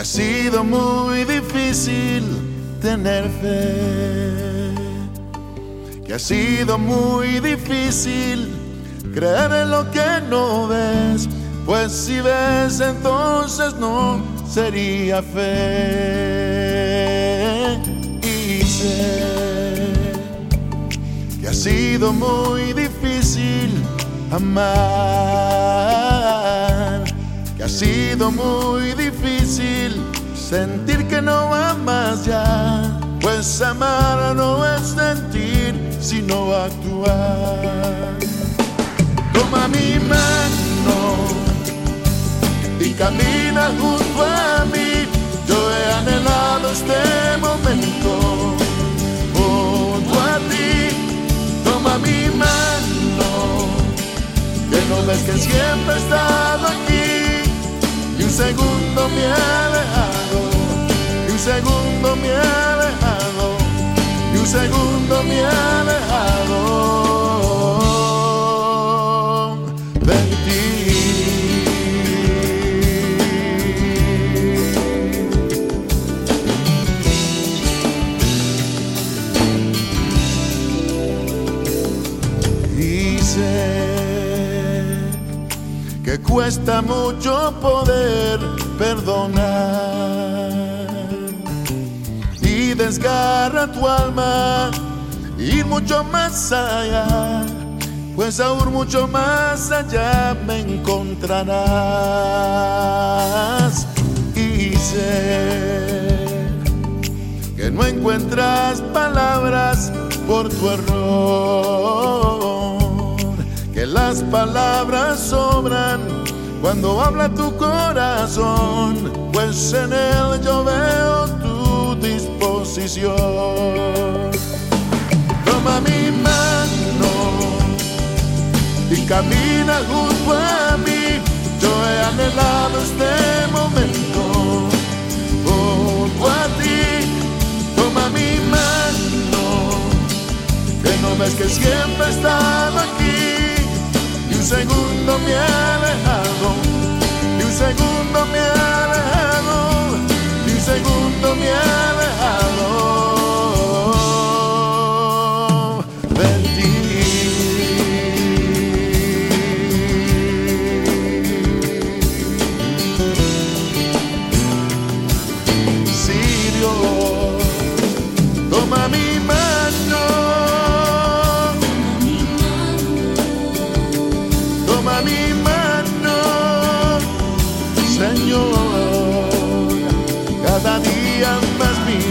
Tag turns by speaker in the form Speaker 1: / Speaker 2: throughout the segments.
Speaker 1: ha sido muy difícil tener fe, que ha sido muy difícil creer en lo que no ves, pues si ves entonces no sería fe. Y sé que ha sido muy difícil amar, que ha sido muy difícil sentir que no va más ya, pues amar sino actuar. Toma mi mano y camina junto a mí, yo he anhelado este momento junto a ti. Toma mi mano, que no ves que siempre he estado aquí y un segundo me ha dejado, y un segundo me ha dejado, y un segundo me ha dejado sé que cuesta mucho poder perdonar. Y desgarra tu alma ir mucho más allá, pues aún mucho más allá me encontrarás. Y sé que no encuentras palabras por tu error, las palabras sobran cuando habla tu corazón, pues en él yo veo tu disposición. Toma mi mano y camina junto a mí, yo he anhelado este momento junto a ti. Toma mi mano, que no ves que siempre he estado aquí. Segundo me ha dejado, y un segundo me ha dejado,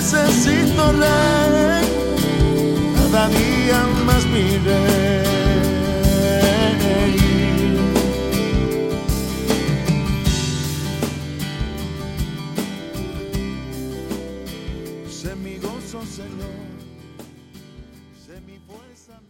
Speaker 1: necesito, Rey. Cada día más mi rey. Sé mi gozo, Señor, sé mi fuerza,